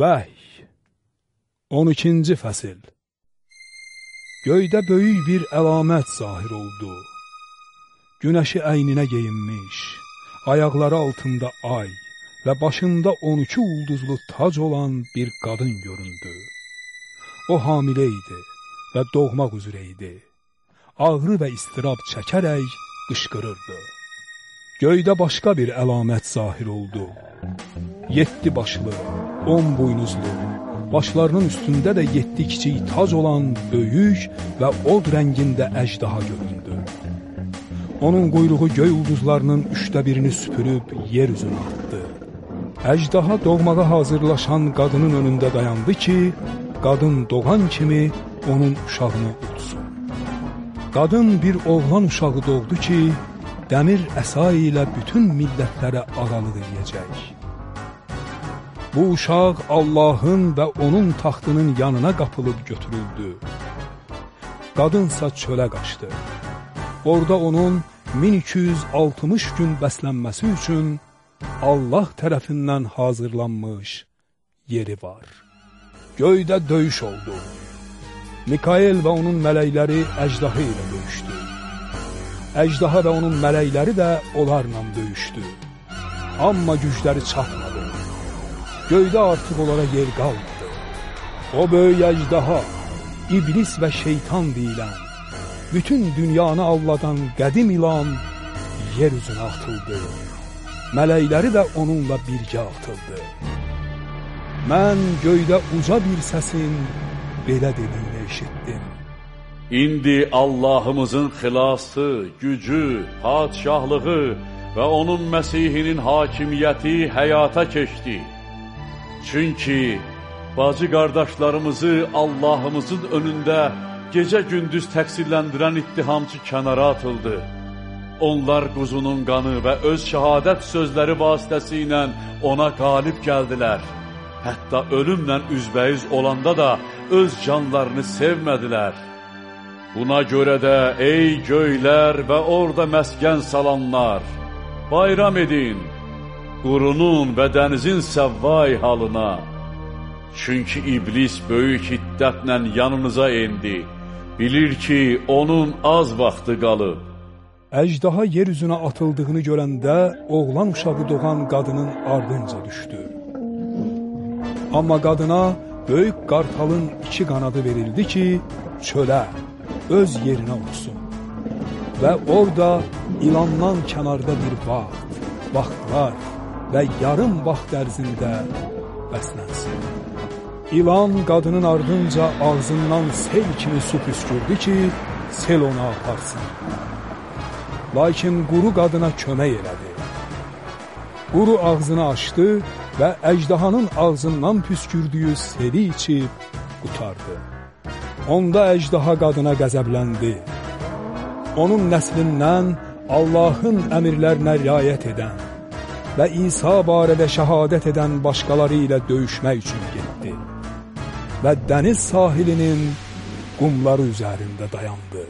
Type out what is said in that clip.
Vəhy 12-ci fəsil Göydə böyük bir əlamət zahir oldu. Günəşi əyninə geyinmiş, ayaqları altında ay və başında 12 ulduzlu tac olan bir qadın göründü. O hamilə idi və doğmaq üzrə idi. Ağrı və istirab çəkərək qışqırırdı. Göydə başqa bir əlamət zahir oldu. Yeddi başlı, on buynuzlu, başlarının üstündə də yeddi kiçik tac olan böyük və od rəngində əjdaha göründü. Onun quyruğu göy ulduzlarının üçdə birini süpürüb yer üzünə atdı. Əjdaha doğmağa hazırlaşan qadının önündə dayandı ki, qadın doğan kimi onun uşağını utsun. Qadın bir oğlan uşağı doğdu ki, dəmir əsa ilə bütün millətlərə ağalıq edəcək. Bu uşaq Allahın və onun taxtının yanına qapılıb götürüldü. Qadınsa çölə qaçdı. Orada onun 1260 gün bəslənməsi üçün Allah tərəfindən hazırlanmış yeri var. Göydə döyüş oldu. Mikael və onun mələkləri əjdahı ilə döyüşdü. Əjdaha və onun mələkləri də onlarla döyüşdü. Amma gücləri çatmadı. Göydə artıq onlara yer qalmadı. O böyük əcdaha, iblis və şeytan deyilən, bütün dünyanı alladan qədim ilan yer üzünə atıldı. Mələkləri də onunla birgə atıldı. Mən göydə uca bir səsin belə dediyini eşitdim. İndi Allahımızın xilası, gücü, padişahlığı və onun Məsihinin hakimiyyəti həyata keçdi. Çünki bacı qardaşlarımızı Allahımızın önündə gecə-gündüz təqsirləndirən ittihamçı kənara atıldı. Onlar quzunun qanı və öz şəhadət sözləri vasitəsilə ona qalib gəldilər. Hətta ölümlə üzbəyiz olanda da öz canlarını sevmədilər. Buna görə də ey göylər və orada məskən salanlar, bayram edin, qurunun və dənizin səvvay halına. Çünki iblis böyük hiddətlə yanınıza endi, bilir ki, onun az vaxtı qalıb. Əjdaha yer üzünə atıldığını görəndə oğlan uşağı doğan qadının ardınca düşdü. Amma qadına böyük qartalın iki qanadı verildi ki, çölə, öz yerinə uçsun. Və orada ilandan kənarda bir vaxt, vaxtlar və yarım vaxt ərzində bəslənsin. İlan qadının ardınca ağzından sel kimi su püskürdü ki, sel onu aparsın. Lakin quru qadına kömək elədi. Quru ağzını açdı və əjdahanın ağzından püskürdüyü seli içib qutardı. Onda əjdaha qadına qəzəbləndi. Onun nəslindən Allahın əmirlərinə riayət edən və İsa barədə şəhadət edən başqaları ilə döyüşmək üçün getdi və dəniz sahilinin qumları üzərində dayandı.